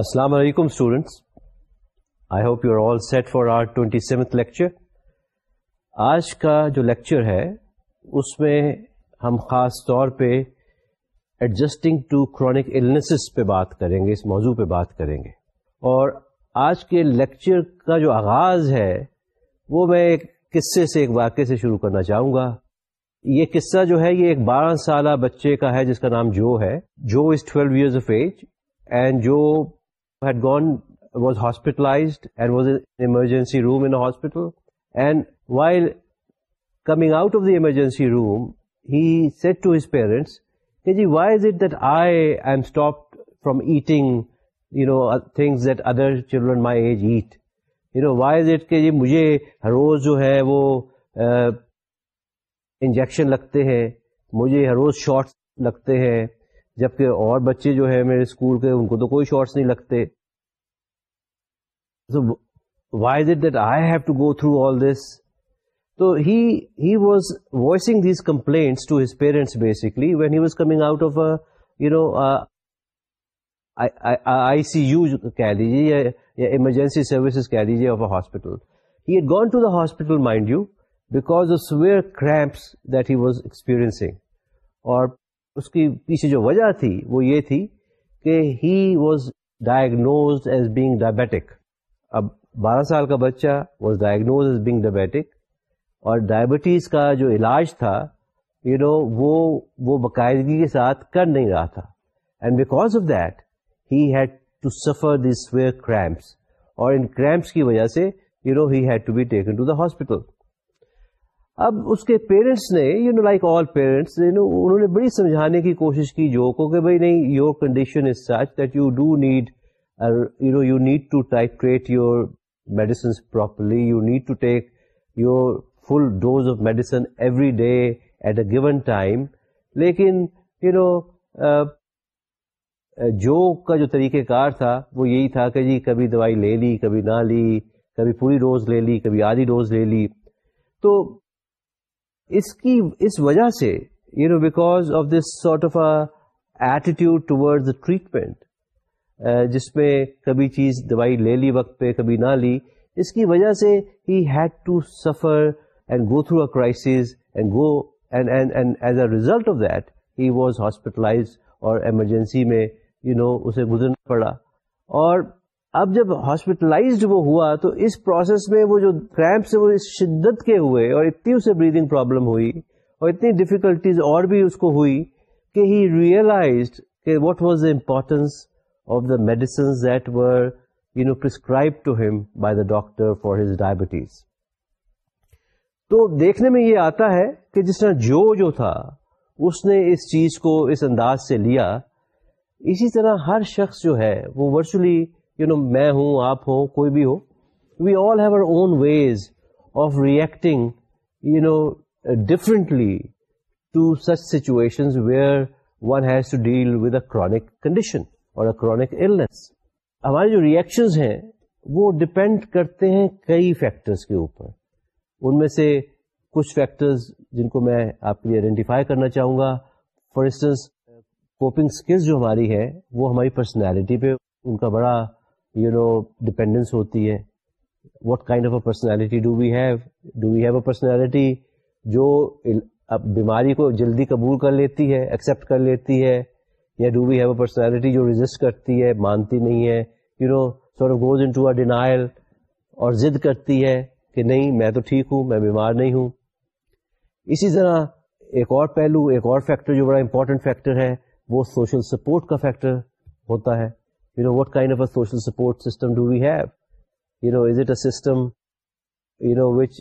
السلام علیکم students I hope you are all set for our twenty seventh lecture آج کا جو لیکچر ہے، اس میں ہم خاص طور پہ ایڈجسٹنگ ٹو کرونک النیسز پہ بات کریں گے، اس موضوع پہ بات کریں گے۔ اور آج کے لیکچر کا جو آغاز ہے، وہ میں ایک قصے سے، ایک واقعے سے شروع کرنا چاہوں گا۔ یہ قصہ جو ہے، یہ ایک بارہ سالہ بچے کا ہے، جس کا نام جو ہے۔ جو is twelve years of age and جو had gone, was hospitalized and was in an emergency room in a hospital. And while coming out of the emergency room, he said to his parents, why is it that I am stopped from eating, things that other children my age eat? Why is it کہ مجھے ہر روز جو ہے وہ injection لگتے ہیں مجھے ہر روز shorts لگتے ہیں جبکہ اور بچے جو ہے میرے اسکول کے، ان کو تو کوئی شارٹس نہیں لگتے۔ Why is it that I have to go through all this تو he was voicing these complaints to his parents basically when he was coming out of you know I C U کہہ لیجیے یا emergency services کہہ لیجیے of a hospital he had gone to the hospital mind you because of severe cramps that he was experiencing اور اس کی پیچھے جو وجہ تھی وہ یہ تھی کہ he was diagnosed as being diabetic اب بارہ سال کا بچہ was diagnosed as being diabetic اور ڈائبٹیز کا جو علاج تھا یو نو وہ وہ باقاعدگی کے ساتھ کر نہیں رہا تھا۔ And because of that he had to suffer this where cramps اور ان کریمپس کی وجہ سے you know he had to be taken to the hospital اب اس کے پیرنٹس نے you know like all parents انہوں نے بڑی سمجھانے کی کوشش کی جو کو کہ بھائی نہیں your condition is such that you do need you know you need to titrate your medicines properly you need to take your full dose of medicine every day at a given time لیکن you you know uh, know, uh, uh جو کا جو طریقہ کار تھا وہ یہی تھا کہ جی کبھی دوائی لے لی کبھی نہ لی کبھی پوری ڈوز لے لی کبھی آدھی ڈوز لے لی۔ تو اس کی، اس وجہ سے you know because of this sort of attitude toward the treatment جس میں کبھی چیز دوائی لے لی وقت پہ، کبھی نہ لی، اس کی وجہ سے ہی had to suffer and go through a crisis and go and and as a result of that he was hospitalized اور ایمرجنسی میں یو نو اسے گزرنا پڑا اور اب جب ہاسپٹلائزڈ وہ ہوا تو اس پروسیس میں وہ جو کریمپ سے وہ اس شدت کے ہوئے اور اتنی اسے بریدنگ پرابلم ہوئی اور اتنی ڈفیکلٹیز اور بھی اس کو ہوئی کہ ہی ریئلائزڈ کہ what was the importance of the medicines that were you know prescribed to him by the doctor for his diabetes تو دیکھنے میں یہ آتا ہے کہ جس طرح جو جو تھا اس نے اس چیز کو اس انداز سے لیا، اسی طرح ہر شخص جو ہے وہ ورچولی یو نو میں ہوں، آپ ہوں، کوئی بھی ہو we all have our own ways of reacting you know differently to such situation where one has to deal with a chronic condition اور کرونک ہمارے جو ریئیکشنز ہیں، وہ ڈپینڈ کرتے ہیں کئی فیکٹرز کے اوپر۔ ان میں سے کچھ فیکٹرز جن کو میں آپ کے لیے آئیڈینٹیفائی کرنا چاہوں گا۔ فار انسٹنس کوپنگ اسکلز جو ہماری ہے، وہ ہماری پرسنالٹی پہ ان کا بڑا یو نو ڈپینڈنس ہوتی ہے. What kind of a personality do we have do we have a personality جو بیماری کو جلدی قبول کر لیتی ہے ایکسپٹ کر لیتی ہے، یا do we have a personality جو ریزسٹ کرتی ہے، مانتی نہیں ہے you know sure goes into a denial اور ضد کرتی ہے کہ نہیں، میں تو ٹھیک ہوں، میں بیمار نہیں ہوں. اسی طرح ایک اور پہلو، ایک اور فیکٹر جو بڑا امپورٹنٹ فیکٹر ہے، وہ سوشل سپورٹ کا فیکٹر ہوتا ہے. You know what kind of a social support system do we have you know is it a system you know which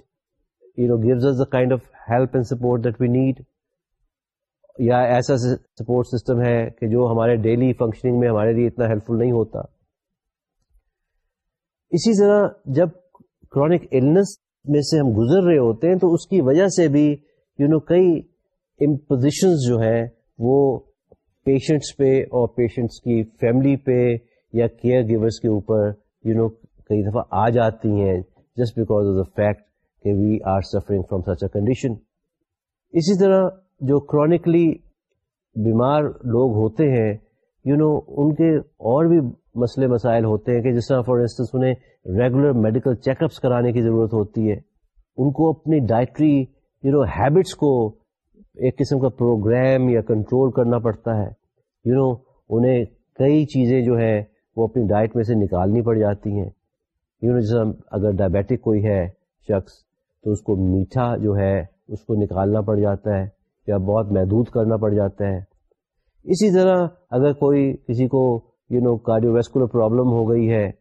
you know gives us the kind of help and support that we need یا ایسا support system ہے کہ جو ہمارے daily functioning میں ہمارے لیے اتنا ہیلپ فل نہیں ہوتا. اسی طرح جب کرونک النس میں سے ہم گزر رہے ہوتے ہیں تو اس کی وجہ سے بھی یو نو کئی امپوزیشنز جو ہیں وہ پیشنٹس پہ اور پیشنٹس کی فیملی پہ یا کیئر گیورس کے اوپر یو نو کئی دفعہ آ جاتی ہیں just because of the fact کہ we are suffering from such a condition اسی طرح جو کرونکلی بیمار لوگ ہوتے ہیں یو نو ان کے اور بھی مسئلے مسائل ہوتے ہیں کہ جس طرح فار انسٹنس انہیں ریگولر میڈیکل چیک اپس کرانے کی ضرورت ہوتی ہے ان کو اپنی ڈائٹری یو نو ہیبٹس کو ایک قسم کا پروگرام یا کنٹرول کرنا پڑتا ہے۔ یو you نو know, انہیں کئی چیزیں جو ہے وہ اپنی ڈائٹ میں سے نکالنی پڑ جاتی ہیں۔ یو نو جیسا اگر ڈائبیٹک کوئی ہے شخص، تو اس کو میٹھا جو ہے، اس کو نکالنا پڑ جاتا ہے یا بہت محدود کرنا پڑ جاتا ہے۔ اسی طرح اگر کوئی کسی کو you know cardiovascular problem ہو گئی ہے،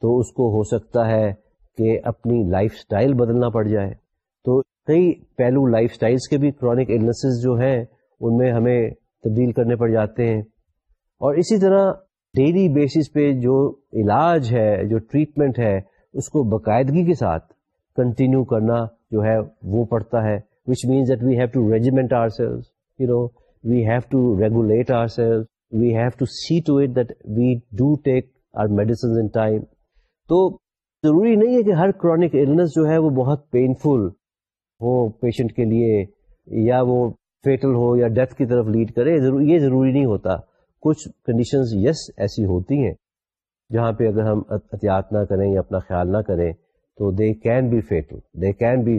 تو اس کو ہو سکتا ہے کہ اپنی لائف سٹائل بدلنا پڑ جائے۔ تو کئی پہلو لائف سٹائلز کے بھی کرونک النسز جو ہیں، ان میں ہمیں تبدیل کرنے پڑ جاتے ہیں۔ اور اسی طرح ڈیلی بیسس پہ جو علاج ہے، جو ٹریٹمنٹ ہے، اس کو باقاعدگی کے ساتھ کنٹینیو کرنا جو ہے، وہ پڑتا ہے which means that we have to regiment ourselves you know we have to regulate ourselves we have to see to it that we do take our medicine in time تو ضروری نہیں ہے کہ ہر کرونک النس جو ہے، وہ بہت painful ہو patient کے لیے، یا وہ فیٹل ہو یا ڈیتھ کی طرف لیڈ کرے یہ ضروری نہیں ہوتا۔ کچھ کنڈیشنز یس ایسی ہوتی ہیں جہاں پہ اگر ہم احتیاط نہ کریں یا اپنا خیال نہ کریں تو they can be fatal they can be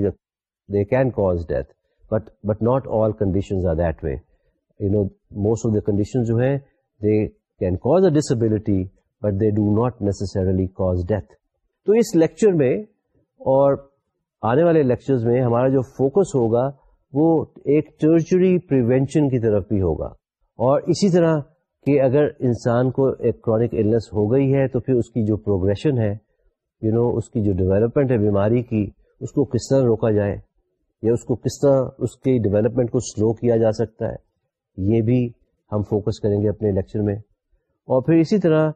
they can cause death but but not all conditions are that way you know most of the condition جو ہے they can cause a disability but they do not necessarily cause death تو اس lecture میں اور آنے والے lectures میں ہمارا جو فوکس ہوگا وہ ایک ٹرچری پریونشن کی طرف بھی ہوگا اور اسی طرح کہ اگر انسان کو ایک کرونک النس ہو گئی ہے تو پھر اس کی جو پروگریشن ہے یو you نو know, اس کی جو ڈیولپمنٹ ہے بیماری کی اس کو کس طرح روکا جائے؟ یا اس کو کس طرح اس کی ڈیولپمنٹ کو سلو کیا جا سکتا ہے؟ یہ بھی ہم فوکس کریں گے اپنے لیکچر میں۔ اور پھر اسی طرح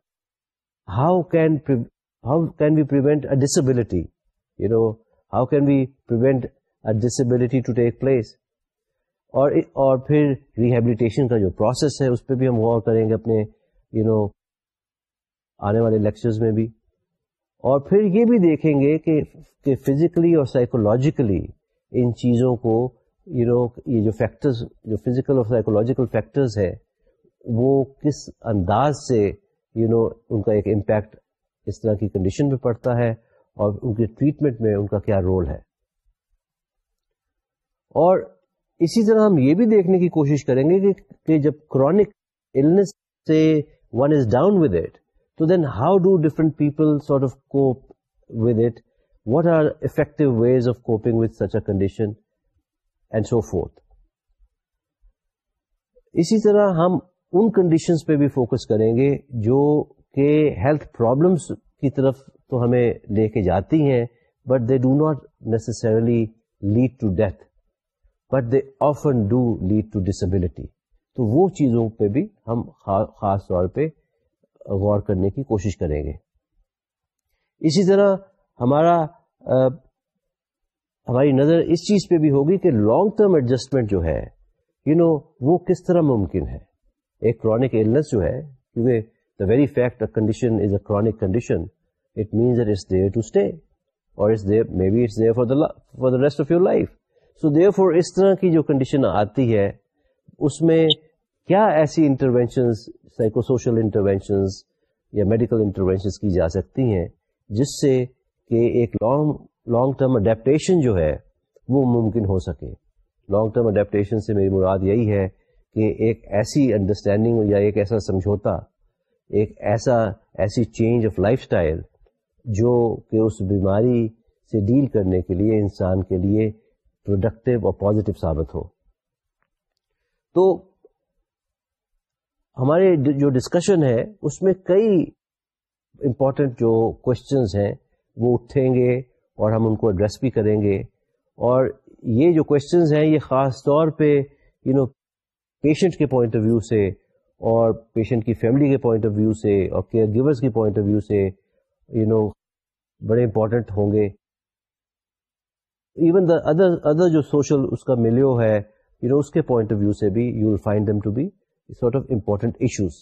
how can how can we prevent a disability you know how can we prevent a disability to take place اور اور پھر ریہیبلیٹیشن کا جو پروسیس ہے، اس پہ بھی ہم غور کریں گے اپنے یو نو آنے والے لیکچرز میں بھی۔ اور پھر یہ بھی دیکھیں گے کہ فزیکلی اور سائیکولوجیکلی ان چیزوں کو یو نو یہ جو فیکٹرز جو فزیکل اور سائیکولوجیکل فیکٹرز ہے وہ کس انداز سے یو نو ان کا ایک امپیکٹ اس طرح کی کنڈیشن پہ پڑتا ہے اور ان کے ٹریٹمنٹ میں ان کا کیا رول ہے۔ اور اسی طرح ہم یہ بھی دیکھنے کی کوشش کریں گے کہ جب کرونک النس سے one is down with it تو then how do different people sort of cope with it what are effective ways of coping with such a condition and so forth اسی طرح ہم ان کنڈیشنز پہ بھی focus کریں گے جو کہ ہیلتھ پرابلمس کی طرف تو ہمیں لے کے جاتی ہیں but they do not necessarily lead to death but they often do lead to disability تو وہ چیزوں پہ بھی ہم خاص طور پہ غور کرنے کی کوشش کریں گے۔ اسی طرح ہمارا ہماری نظر اس چیز پہ بھی ہوگی کہ لانگ ٹرم ایڈجسٹمنٹ جو ہے یو you نو know, وہ کس طرح ممکن ہے۔ ایک کرونک ایلنس جو ہے کیونکہ the very fact condition is a chronic condition it means is there to stay اور maybe it's there for for the rest of your life so therefore اس طرح کی جو کنڈیشن آتی ہے، اس میں کیا ایسی انٹروینشن سائیکو سوشل انٹروینشنز یا میڈیکل انٹروینشنز کی جا سکتی ہیں جس سے کہ ایک لانگ لانگ ٹرم اڈیپٹیشن جو ہے وہ ممکن ہو سکے؟ لانگ ٹرم اڈیپٹیشن سے میری مراد یہی ہے کہ ایک ایسی انڈرسٹینڈنگ یا ایک ایسا سمجھوتا، ایک ایسا، ایسی چینج آف لائف اسٹائل جو کہ اس بیماری سے ڈیل کرنے کے لیے انسان کے لیے پروڈکٹیو اور پازیٹیو ثابت ہو۔ تو ہمارے جو ڈسکشن ہے، اس میں کئی امپورٹنٹ جو کوشچنز ہیں، وہ اٹھیں گے اور ہم ان کو ایڈریس بھی کریں گے۔ اور یہ جو کوشچنز ہیں، یہ خاص طور پہ یو نو پیشنٹ کے پوائنٹ آف ویو سے اور پیشنٹ کی فیملی کے پوائنٹ آف ویو سے اور کیئر گیورس کی پوائنٹ آف ویو سے یو نو بڑے امپورٹنٹ ہوں گے۔ ایون دا ادر ادر جو سوشل اس کا ملیو ہے یو نو اس کے پوائنٹ آف ویو سے بھی you will find them to be sort of important issues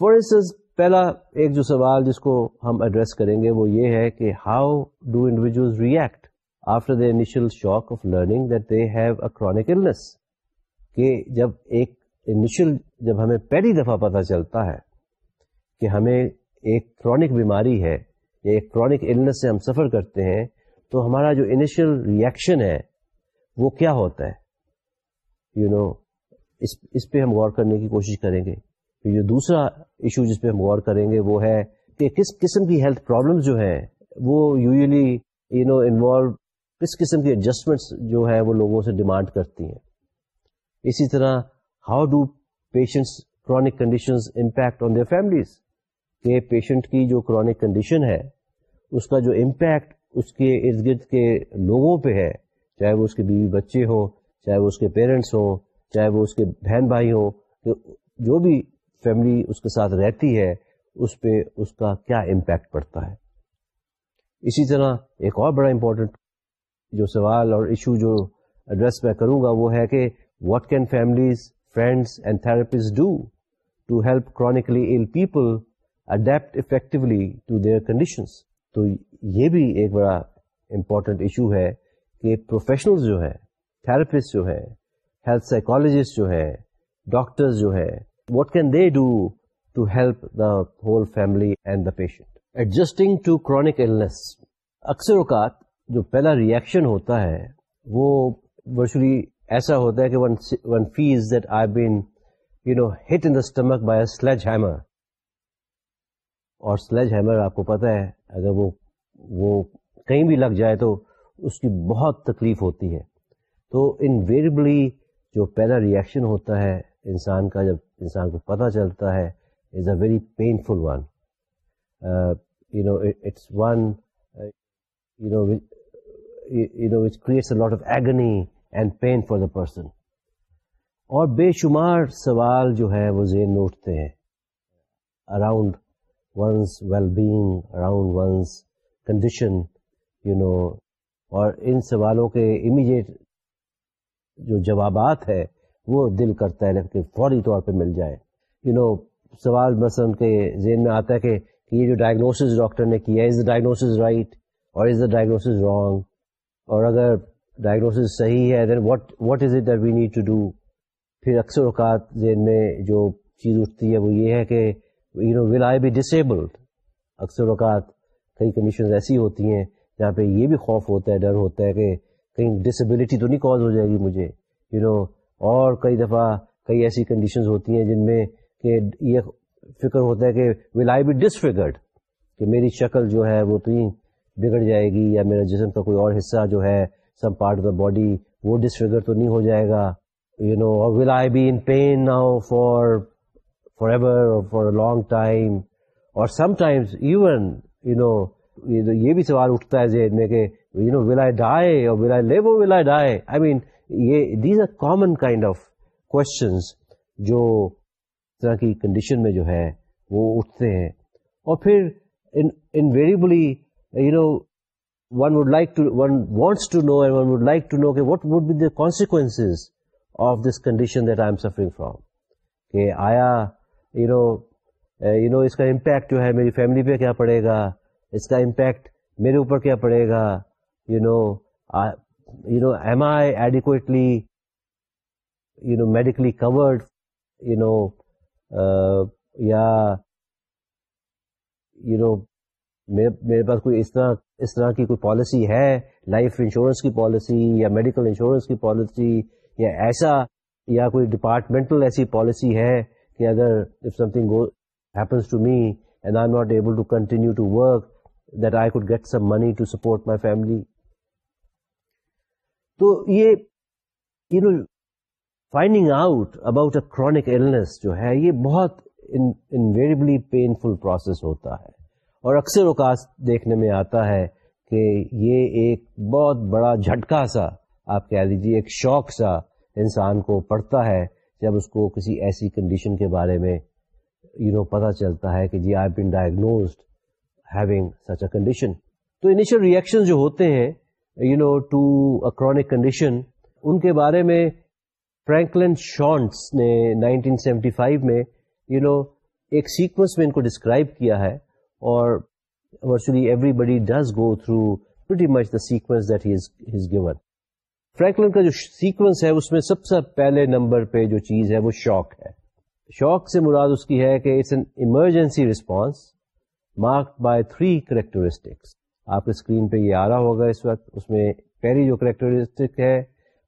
for instance پہلا ایک جو سوال جس کو ہم ایڈریس کریں گے وہ یہ ہے کہ how do individual react after the initial shock of learning that they have a chronic illness کہ جب ایک انیشل جب ہمیں پہلی دفعہ پتہ چلتا ہے کہ ہمیں ایک کرونک بیماری ہے یا ایک کرونک النس سے ہم سفر کرتے ہیں تو ہمارا جو انیشل ریئیکشن ہے وہ کیا ہوتا ہے? یو you نو know, اس اس پہ ہم غور کرنے کی کوشش کریں گے. جو دوسرا ایشو جس پہ ہم غور کریں گے وہ ہے کہ کس قسم کی ہیلتھ پرابلم جو ہے وہ یوزلی یو نو انوالو کس قسم کی ایڈجسٹمنٹس جو ہے وہ لوگوں سے ڈیمانڈ کرتی ہیں. اسی طرح how do patients chronic condition impact on their families کہ پیشنٹ کی جو کرونک کنڈیشن ہے اس کا جو امپیکٹ اس کے ارد گرد کے لوگوں پہ ہے، چاہے وہ اس کے بیوی بچے ہوں، چاہے وہ اس کے پیرنٹس ہوں، چاہے وہ اس کے بہن بھائی ہوں جو بھی فیملی اس کے ساتھ رہتی ہے، اس پہ اس کا کیا امپیکٹ پڑتا ہے۔ اسی طرح ایک اور بڑا امپورٹنٹ جو سوال اور ایشو جو ایڈریس میں کروں گا، وہ ہے کہ what can families friends and therapists do to help chronically ill people adapt effectively to their conditions تو یہ بھی ایک بڑا امپورٹنٹ ایشو ہے کہ پروفیشنل جو ہے تھراپسٹ جو ہے ہیلتھ سائیکالوجسٹ جو ہے ڈاکٹرز جو ہے what can they do to help the whole family and the patient adjusting to chronic illness اکثر اوقات جو پہلا ریئیکشن ہوتا ہے، وہ ورچولی ایسا ہوتا ہے کہ one phase that I been you know hit in the stomach by sledgehammer اور سلیج ہیمر آپ کو پتا ہے، اگر وہ وہ کہیں بھی لگ جائے تو اس کی بہت تکلیف ہوتی ہے۔ تو انویریبلی جو پہلا ریئیکشن ہوتا ہے انسان کا، جب انسان کو پتہ چلتا ہے is a very painful one you know it's one you know you know which creates a lot of agony and pain for the person اور بے شمار سوال جو ہے، وہ ذہن میں اٹھتے ہیں۔ Around one's well being around one's condition you know اور ان سوالوں کے امیجیٹ جو جوابات ہے وہ دل کرتا ہے کہ فوری طور پہ مل جائے۔ یو نو سوال مثلاً کے ذہن میں آتا ہے کہ یہ جو ڈائگنوسز ڈاکٹر نے کیا از دا ڈائگنوسز رائٹ اور از دا ڈائگنوسز رانگ اور اگر ڈائگنوسز صحیح ہے then what what is it that we need to do پھر اکثر اوقات ذہن میں جو چیز اٹھتی ہے، وہ یہ ہے کہ you know will I be disabled اکثر اوقات کئی کنڈیشن ایسی ہوتی ہیں جہاں پہ یہ بھی خوف ہوتا ہے ڈر ہوتا ہے کہ کہیں ڈسیبلٹی تو نہیں کاز ہو جائے گی مجھے یو you نو know, اور کئی دفعہ کئی ایسی کنڈیشنز ہوتی ہیں جن میں کہ یہ فکر ہوتا ہے کہ ول آئی بی ڈسفگرڈ کہ میری شکل جو ہے وہ تو ہی بگڑ جائے گی یا میرا جسم کا کوئی اور حصہ جو ہے some part of the body وہ ڈسفگر تو نہیں ہو جائے گا you know will I be in pain now for forever for a long time اور sometimes even you know یہ بھی سوال اٹھتا ہے ذہن میں کہ یو نو ول آئی ڈائی اور will I leave will I dye I mean یہ these are common kind of questions جو طرح کی کنڈیشن میں جو ہے وہ اٹھتے ہیں. اور پھر invariably you know one would like to one wants to know and one would like to know کہ what would be the consequence of this condition that I am suffering from کہ آیا یو نو یو نو اس کا impact جو ہے میری family پہ کیا پڑے گا اس کا امپیکٹ میرے اوپر کیا پڑے گا you know you know am I adequately you know medically covered you know یا یو نو میرے پاس کوئی اس طرح اس طرح کی کوئی پالیسی ہے لائف انشورنس کی پالیسی یا میڈیکل انشورنس کی پالیسی یا ایسا یا کوئی ڈپارٹمنٹل ایسی پالیسی ہے کہ اگر if something happens to me and I am not able to continue to work that I could get some money to support my family تو یہ you know finding out about a chronic illness جو ہے، یہ بہت invariably painful process ہوتا ہے. اور اکثر اوقات دیکھنے میں آتا ہے کہ یہ ایک بہت بڑا جھٹکا سا، آپ کہہ لیجیے ایک شوق سا انسان کو پڑتا ہے جب اس کو کسی ایسی کنڈیشن کے بارے میں یو نو پتہ چلتا ہے کہ جی I been diagnosed having such a condition تو انیشل ریئیکشن جو ہوتے ہیں you know to chronic condition ان کے بارے میں فرینکلن شانٹس نے 1975 میں یو you نو know, ایک سیکوینس میں ان کو ڈسکرائب کیا ہے اور virtually everybody does go through very much the sequence that has given Franklin کا جو سیکوینس ہے، اس میں سب سے پہلے نمبر پہ جو چیز ہے، وہ شوق ہے۔ شوق سے مراد اس کی ہے کہ it's an emergency response marked by three characteristics آپ کے اسکرین پہ یہ آ رہا ہوگا اس وقت، اس میں پہلی جو کریکٹرسٹک ہے،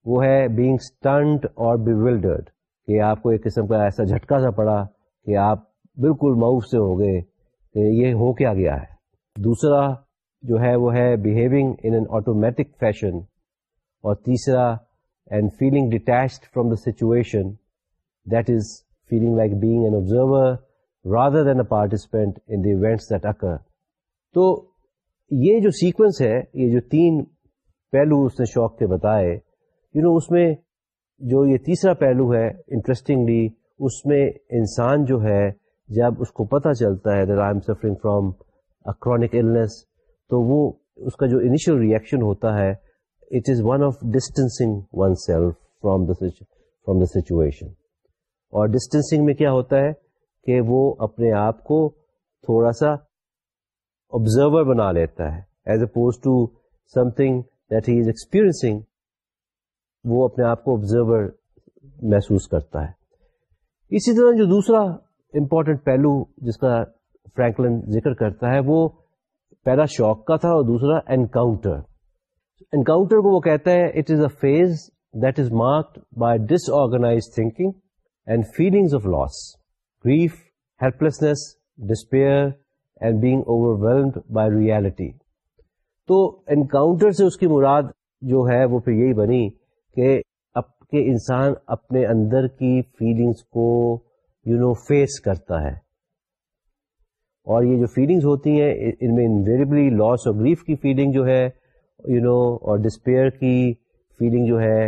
وہ ہے بینگ اسٹنٹ اور بیولڈرڈ کہ آپ کو ایک قسم کا ایسا جھٹکا سا پڑا کہ آپ بالکل معاف سے ہو گئے کہ یہ ہو کیا گیا ہے۔ دوسرا جو ہے، وہ ہے behaving in an automatic fashion اور تیسرا and feeling detached from the situation that is feeling like being an observer rather than a participant in the events that occur تو یہ جو سیکوینس ہے یہ جو تین پہلو اس نے شوق کے بتائے یو you نو know, اس میں جو یہ تیسرا پہلو ہے انٹرسٹنگلی اس میں انسان جو ہے جب اس کو پتہ چلتا ہے that I am suffering from chronic illness تو وہ اس کا جو انیشل ریئیکشن ہوتا ہے it is one of distancing oneself from the from the situation اور ڈسٹینسنگ میں کیا ہوتا ہے کہ وہ اپنے آپ کو تھوڑا سا آبزرور بنا لیتا ہے as oppose to something that he is experiencing وہ اپنے آپ کو آبزرور محسوس کرتا ہے۔ اسی طرح جو دوسرا امپورٹنٹ پہلو جس کا فرینکلن ذکر کرتا ہے، وہ پہلا شوق کا تھا اور دوسرا انکاؤنٹر انکاؤنٹر کو وہ کہتا ہے it is a phase that is marked by disorganize thinking and feelings of loss grief helplessness despair and being overwhelmed by reality تو انکاؤنٹر سے اس کی مراد جو ہے، وہ پھر یہی بنی کہ اب کے انسان اپنے اندر کی فیلنگس کو یو نو فیس کرتا ہے۔ اور یہ جو فیلنگز ہوتی ہیں، ان میں انویریبلی لاس اور گریف کی فیلنگ جو ہے یو نو اور ڈسپیئر کی فیلنگ جو ہے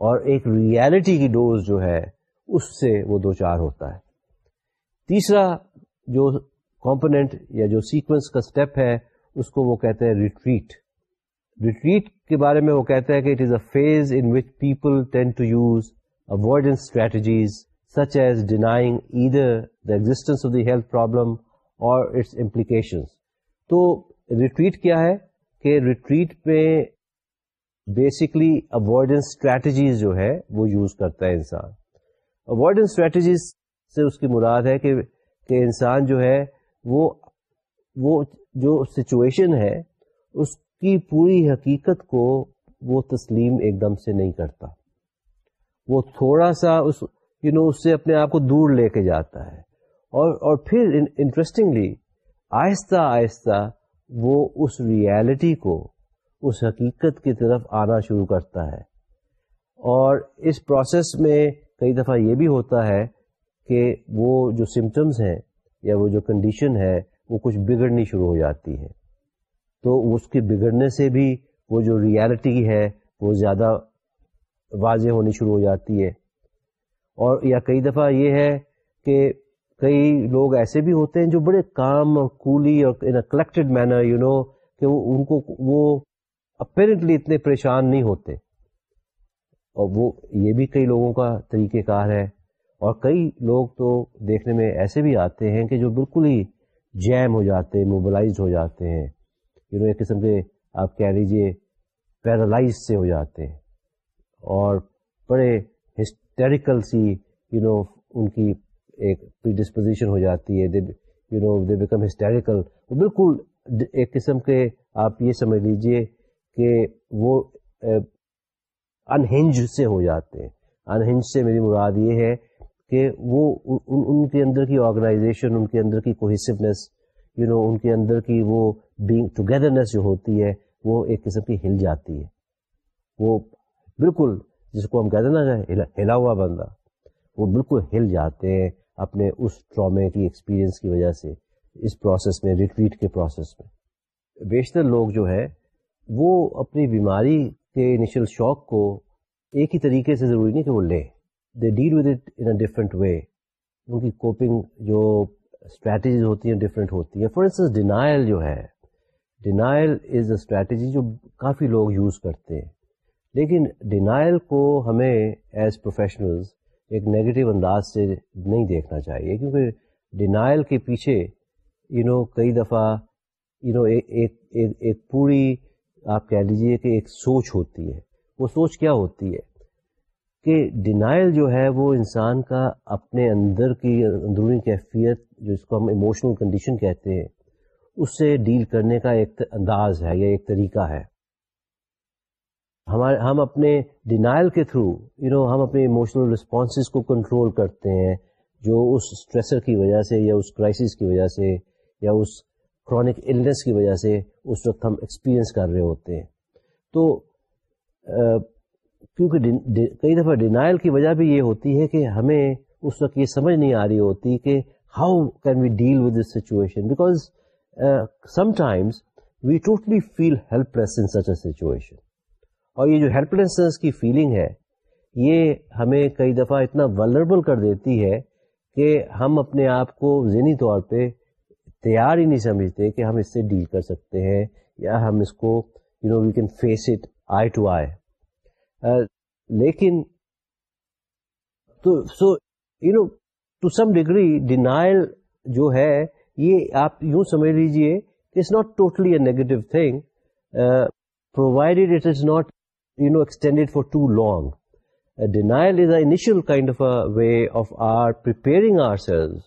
اور ایک ریالٹی کی ڈوز جو ہے، اس سے وہ دو چار ہوتا ہے۔ تیسرا جو کمپوننٹ یا جو سیکوینس کا اسٹیپ ہے، اس کو وہ کہتے ہیں ریٹریٹ ریٹریٹ کے بارے میں وہ کہتا ہے کہ it is a phase in which people tend to use avoidance strategies such as denying either the existence of the health problem اور اٹس امپلیکیشن تو ریٹریٹ کیا ہے؟ کہ ریٹریٹ میں بیسکلی اوائڈنس اسٹریٹجیز جو ہے وہ یوز کرتا ہے انسان۔ اوائڈنس اسٹریٹجیز سے اس کی مراد ہے کہ کہ انسان جو ہے وہ وہ جو سچویشن ہے اس کی پوری حقیقت کو وہ تسلیم ایک دم سے نہیں کرتا۔ وہ تھوڑا سا اس یو نو اس سے اپنے آپ کو دور لے کے جاتا ہے۔ اور اور پھر انٹرسٹنگلی آہستہ آہستہ وہ اس ریالٹی کو، اس حقیقت کی طرف آنا شروع کرتا ہے۔ اور اس پروسیس میں کئی دفعہ یہ بھی ہوتا ہے کہ وہ جو سمٹمز ہیں یا وہ جو کنڈیشن ہے، وہ کچھ بگڑنی شروع ہو جاتی ہے۔ تو اس کے بگڑنے سے بھی وہ جو ریالٹی ہے، وہ زیادہ واضح ہونی شروع ہو جاتی ہے۔ اور یا کئی دفعہ یہ ہے کہ کئی لوگ ایسے بھی ہوتے ہیں جو بڑے کام اور کولی اور in a collected manner you know کہ وہ ان کو وہ اپیرنٹلی اتنے پریشان نہیں ہوتے۔ اور وہ یہ بھی کئی لوگوں کا طریقہ کار ہے۔ اور کئی لوگ تو دیکھنے میں ایسے بھی آتے ہیں کہ جو بالکل ہی جیم ہو جاتے ہیں موبلائز ہو جاتے ہیں۔ یو نو ایک قسم کے آپ کہہ لیجیے پیرالائز سے ہو جاتے ہیں۔ اور بڑے ہسٹیریکل سی یو نو ان کی ایک ڈسپوزیشن ہو جاتی ہے you know they become hysterical وہ بالکل ایک قسم کے آپ یہ سمجھ لیجیے کہ وہ انہنج سے ہو جاتے ہیں۔ انہنج سے میری مراد یہ ہے کہ وہ ان ان کے اندر کی آرگنائزیشن ان کے اندر کی کوہیسونیس یو نو ان کے اندر کی وہ بینگ ٹوگیدرنیس جو ہوتی ہے، وہ ایک قسم کی ہل جاتی ہے۔ وہ بالکل جس کو ہم کہتے ہیں نا ہلا ہوا بندہ، وہ بالکل ہل جاتے ہیں۔ اپنے اس ٹرامے کی ایکسپیرئنس کی وجہ سے، اس پروسیس میں ریٹریٹ کے پروسیس میں۔ بیشتر لوگ جو ہے وہ اپنی بیماری کے انیشل شوق کو ایک ہی طریقے سے ضروری نہیں کہ وہ لیں۔ They deal with it in a different way ان کی کوپنگ جو اسٹریٹجیز ہوتی ہیں ڈفرینٹ ہوتی ہیں۔ فار انسٹنس ڈینائل جو ہے ڈینائل از اے اسٹریٹجی جو کافی لوگ یوز کرتے ہیں۔ لیکن ڈینائل کو ہمیں ایز پروفیشنلز ایک نیگیٹو انداز سے نہیں دیکھنا چاہیے، کیونکہ ڈینائل کے پیچھے یو نو کئی دفعہ یو نو ایک ایک پوری، آپ کہہ لیجیے کہ ایک سوچ ہوتی ہے۔ وہ سوچ کیا ہوتی ہے؟ کہ ڈینائل جو ہے، وہ انسان کا اپنے اندر کی اندرونی کیفیت، جو اس کو ہم ایموشنل کنڈیشن کہتے ہیں، اس سے ڈیل کرنے کا ایک انداز ہے یا ایک طریقہ ہے۔ ہمارے ہم اپنے ڈینائل کے تھرو یو نو ہم اپنے ایموشنل رسپانسز کو کنٹرول کرتے ہیں جو اس اسٹریسر کی وجہ سے یا اس کرائسس کی وجہ سے یا اس کرونک النس کی وجہ سے اس وقت ہم ایکسپیرئنس کر رہے ہوتے ہیں۔ تو کیونکہ کئی دفعہ ڈینائل کی وجہ بھی یہ ہوتی ہے کہ ہمیں اس وقت یہ سمجھ نہیں آ رہی ہوتی کہ how can we deal with this situation because sometimes we totally feel helpless in such a situation اور یہ جو ہیلپ لیسنس کی فیلنگ ہے، یہ ہمیں کئی دفعہ اتنا ولربل کر دیتی ہے کہ ہم اپنے آپ کو ذہنی طور پہ تیار ہی نہیں سمجھتے کہ ہم اس سے ڈیل کر سکتے ہیں یا ہم اس کو you know we can face it eye to eye لیکن so you know to some degree denial جو ہے، یہ آپ یوں سمجھ لیجیے کہ it's not totally a negative thing provided it is not you know extended for too long denial is a kind of a way of our preparing ourselves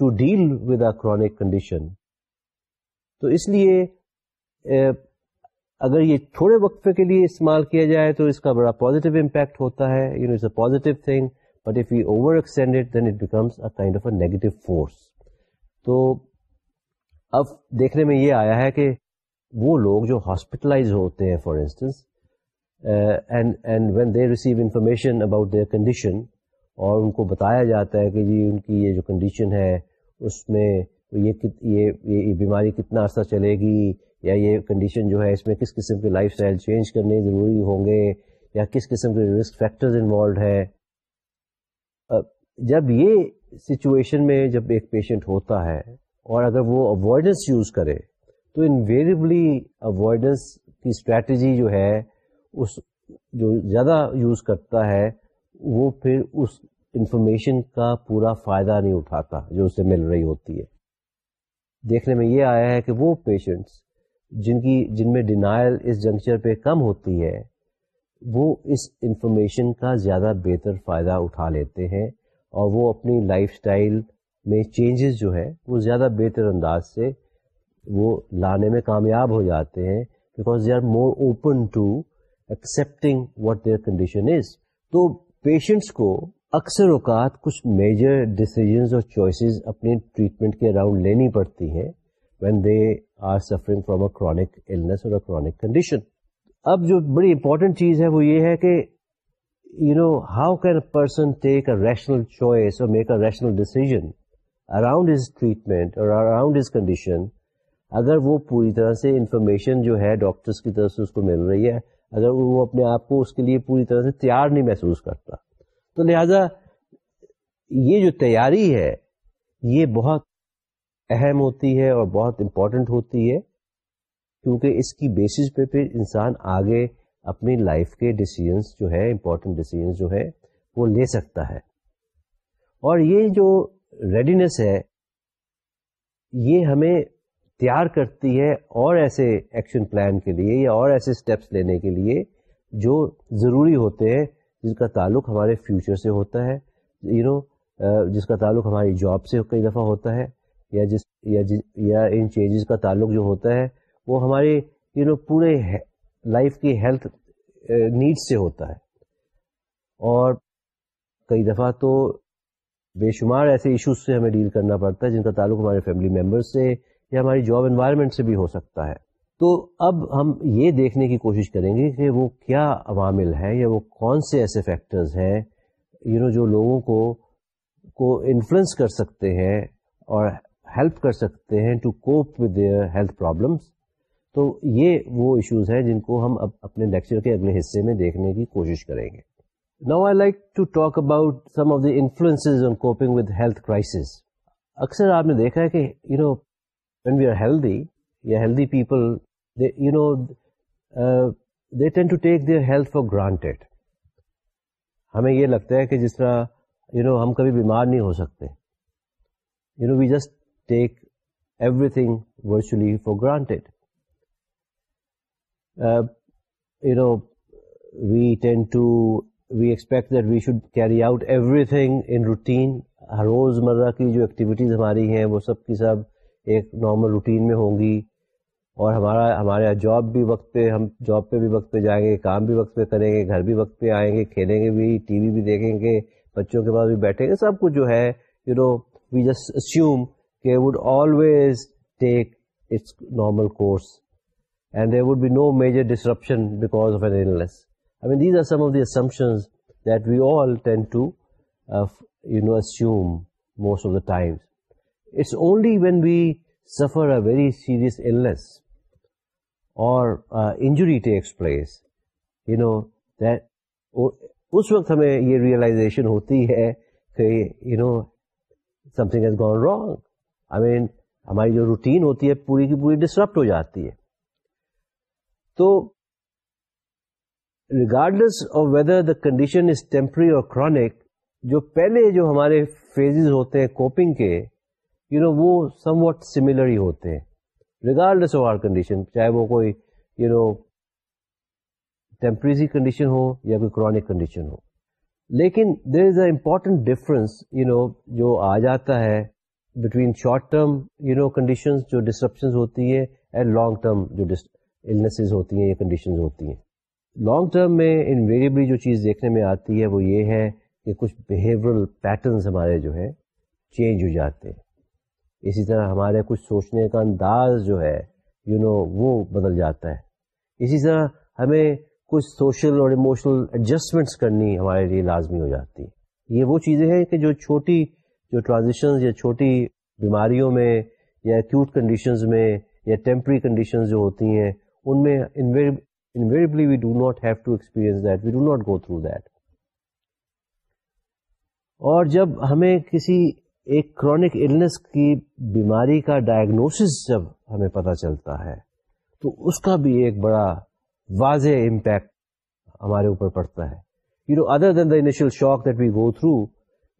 to deal with a chronic condition تو اس لیے اگر یہ تھوڑے وقفے کے لیے استعمال کیا جائے تو اس کا بڑا پازیٹیو امپیکٹ ہوتا ہے. You know it's a positive thing but if you overextended then it becomes a kind of a negative force تو اب دیکھنے میں یہ آیا ہے کہ وہ لوگ جو ہاسپٹلائز ہوتے ہیں for instance and when they receive information about their condition اور ان کو بتایا جاتا ہے کہ جی ان کی یہ جو کنڈیشن ہے، اس میں یہ یہ بیماری کتنا عرصہ چلے گی یا یہ کنڈیشن جو ہے اس میں کس قسم کے لائف اسٹائل چینج کرنے ضروری ہوں گے یا کس قسم کے رسک فیکٹرز انوالوڈ ہے۔ uh, جب یہ سچویشن میں جب ایک پیشنٹ ہوتا ہے اور اگر وہ اوائڈنس یوز کرے تو انویریبلی اوائڈنس کی اسٹریٹجی جو ہے اس جو زیادہ یوز کرتا ہے، وہ پھر اس انفارمیشن کا پورا فائدہ نہیں اٹھاتا جو اسے مل رہی ہوتی ہے۔ دیکھنے میں یہ آیا ہے کہ وہ پیشنٹس جن کی، جن میں ڈینائل اس جنکچر پہ کم ہوتی ہے، وہ اس انفارمیشن کا زیادہ بہتر فائدہ اٹھا لیتے ہیں اور وہ اپنی لائف اسٹائل میں چینجز جو ہے وہ زیادہ بہتر انداز سے وہ لانے میں کامیاب ہو جاتے ہیں because they are more open to accepting what their condition is تو پیشنٹس کو اکثر اوقات کچھ میجر ڈسیزنس اور چوائسیز اپنی ٹریٹمنٹ کے اراؤنڈ لینی پڑتی ہیں when they are suffering from a chronic illness اور کرونک کنڈیشن اب جو بڑی امپورٹنٹ چیز ہے وہ یہ ہے کہ you know how can a person take a rational choice اور make a rational decision around his treatment اور اراؤنڈ ہز کنڈیشن اگر وہ پوری طرح سے انفارمیشن جو ہے ڈاکٹرس کی طرف سے اس کو مل رہی ہے اگر وہ اپنے آپ کو اس کے لیے پوری طرح سے تیار نہیں محسوس کرتا۔ تو لہذا یہ جو تیاری ہے، یہ بہت اہم ہوتی ہے اور بہت امپورٹنٹ ہوتی ہے، کیونکہ اس کی بیسس پہ پھر انسان آگے اپنی لائف کے ڈسیزنس جو ہے امپورٹنٹ ڈسیزنس جو ہے وہ لے سکتا ہے۔ اور یہ جو ریڈینس ہے، یہ ہمیں تیار کرتی ہے اور ایسے ایکشن پلان کے لیے یا اور ایسے اسٹیپس لینے کے لیے جو ضروری ہوتے ہیں، جس کا تعلق ہمارے فیوچر سے ہوتا ہے یو نو جس کا تعلق ہماری جاب سے کئی دفعہ ہوتا ہے، یا جس یا جس، یا ان چینجز کا تعلق جو ہوتا ہے، وہ ہمارے یو نو پورے لائف کی ہیلتھ نیڈ سے ہوتا ہے۔ اور کئی دفعہ تو بے شمار ایسے ایشوز سے ہمیں ڈیل کرنا پڑتا ہے، جن کا تعلق ہمارے فیملی ممبرس سے یا ہماری جاب انوائرمنٹ سے بھی ہو سکتا ہے۔ تو اب ہم یہ دیکھنے کی کوشش کریں گے کہ وہ کیا عوامل ہے یا وہ کون سے ایسے فیکٹرز ہیں یو نو جو لوگوں کو کو انفلوئنس کر سکتے ہیں اور ہیلپ کر سکتے ہیں to cope with their health problems تو یہ وہ ایشوز ہیں جن کو ہم اب اپنے لیکچر کے اگلے حصے میں دیکھنے کی کوشش کریں گے۔ Now I like to talk about some of the influence on coping with health crisis اکثر آپ نے دیکھا ہے کہ you know when we are healthy یا healthy people you know they tend to take their health for granted ہمیں یہ لگتا ہے کہ جس طرح یو نو ہم کبھی بیمار نہیں ہو سکتے. You know we just take everything virtually for granted you know we tend to, we expect that we should carry out everything in routine. روز مرہ کی جو ایکٹیویٹیز ہماری ہیں وہ سب کی سب ایک نارمل روٹین میں ہوں گی اور ہمارا ہمارا جاب بھی وقت پہ ہم جاب پہ بھی وقت پہ جائیں گے، کام بھی وقت پہ کریں گے، گھر بھی وقت پہ آئیں گے، کھیلیں گے بھی، ٹی وی بھی دیکھیں گے، بچوں کے پاس بھی بیٹھیں گے، سب کچھ جو ہے you know we just assume کہ would always take its normal course and there would be no major disruption because of an illness I mean these are some of the assumptions that we all tend to you know assume most of the times it's only when we suffer a very serious illness or injury takes place you know that اس وقت ہمیں یہ realization ہوتی ہے کہ you know something has gone wrong I mean ہماری جو routine ہوتی ہے پوری کی پوری ڈسٹرپٹ ہو جاتی ہے تو regardless of whether the condition is temporary or chronic جو پہلے جو ہمارے فیزز ہوتے ہیں کوپنگ کے یو نو وہ سم واٹ سملر ہی ہوتے ہیں. ریگارڈلیس آف آر کنڈیشن چاہے وہ کوئی یو نو ٹیمپریری کنڈیشن ہو یا کوئی کرونک کنڈیشن ہو. لیکن there is a important difference you know جو آ جاتا ہے between short term you know condition جو ڈسکرپشن ہوتی ہے اینڈ لانگ ٹرم جو النیسز ہوتی ہیں یا کنڈیشن ہوتی ہیں. لانگ ٹرم میں انویریبلی جو چیز دیکھنے میں آتی ہے وہ یہ ہے کہ کچھ بیہیورل پیٹرنس ہمارے جو ہے چینج ہو جاتے ہیں. اسی طرح ہمارے کچھ سوچنے کا انداز جو ہے یو you نو know, وہ بدل جاتا ہے۔ اسی طرح ہمیں کچھ سوشل اور ایموشنل ایڈجسٹمنٹس کرنی ہمارے لیے لازمی ہو جاتی۔ یہ وہ چیزیں ہیں کہ جو چھوٹی جو ٹرانزیشنز یا چھوٹی بیماریوں میں یا ایکوٹ کنڈیشنز میں یا ٹیمپری کنڈیشنز جو ہوتی ہیں ان میں invariably we do not have to experience that we do not go through that اور جب ہمیں کسی ایک کرونک النس کی بیماری کا ڈائگنوسس جب ہمیں پتہ چلتا ہے، تو اس کا بھی ایک بڑا واضح امپیکٹ ہمارے اوپر پڑتا ہے۔ You know other than the initial shock that we go through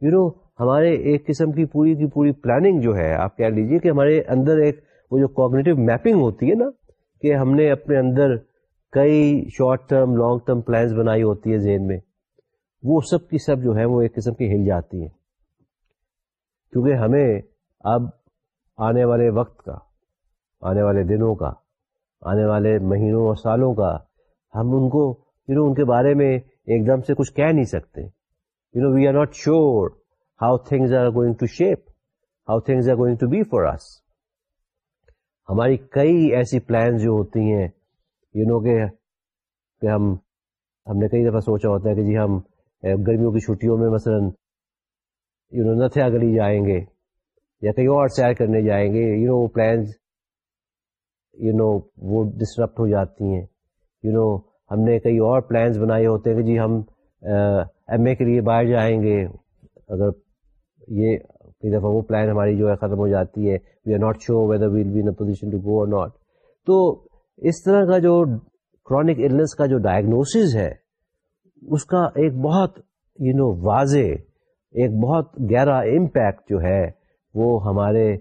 you know ہمارے ایک قسم کی پوری کی پوری پلاننگ جو ہے، آپ کہہ لیجیے کہ ہمارے اندر ایک وہ جو کوگنیٹو میپنگ ہوتی ہے نا، کہ ہم نے اپنے اندر کئی short term long term plans بنائی ہوتی ہے ذہن میں۔ وہ سب کی سب جو ہے، وہ ایک قسم کی ہل جاتی ہیں۔ کیونکہ ہمیں اب آنے والے وقت کا، آنے والے دنوں کا، آنے والے مہینوں اور سالوں کا ہم ان کو یو نو ان کے بارے میں ایک دم سے کچھ کہہ نہیں سکتے۔ You know we are not sure how things are going to shape how things are going to be for us ہماری کئی ایسی پلانز جو ہوتی ہیں یو نو کہ ہم ہم نے کئی دفعہ سوچا ہوتا ہے کہ جی ہم، گرمیوں کی چھٹیوں میں مثلا یو نو نتھیا گلی جائیں گے یا کہیں اور سیر کرنے جائیں گے یو نو وہ پلانز یو نو وہ ڈسٹرپٹ ہو جاتی ہیں. یو نو ہم نے کئی اور پلانز بنائے ہوتے ہیں کہ جی ہم ایم اے کے لیے باہر جائیں گے. اگر یہ کئی دفعہ وہ پلان ہماری جو ہے ختم ہو جاتی ہے we are not sure whether we'll be in position to go or not تو اس طرح کا جو کرونک النس کا جو ڈائگنوسز ہے، اس کا ایک بہت یو نو واضح ایک بہت گہرا امپیکٹ جو ہے وہ ہمارے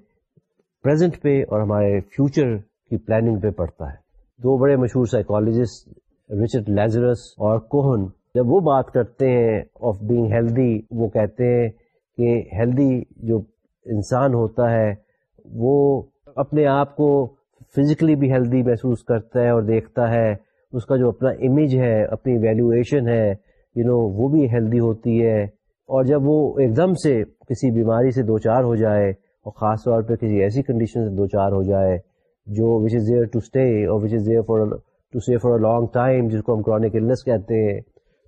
پریزنٹ پہ اور ہمارے فیوچر کی پلاننگ پہ پڑتا ہے۔ دو بڑے مشہور سائیکالوجسٹ رچرڈ لیزرس اور کوہن، جب وہ بات کرتے ہیں آف بینگ ہیلدی وہ کہتے ہیں کہ ہیلدی جو انسان ہوتا ہے، وہ اپنے آپ کو فزیکلی بھی ہیلدی محسوس کرتا ہے اور دیکھتا ہے۔ اس کا جو اپنا امیج ہے، اپنی ویلیویشن ہے یو نو وہ بھی ہیلدی ہوتی ہے۔ اور جب وہ ایک دم سے کسی بیماری سے دو چار ہو جائے اور خاص طور پہ کسی ایسی کنڈیشن سے دو چار ہو جائے جو which is there to stay or which is there for to stay for a long time جس کو ہم کرونک النس کہتے ہیں،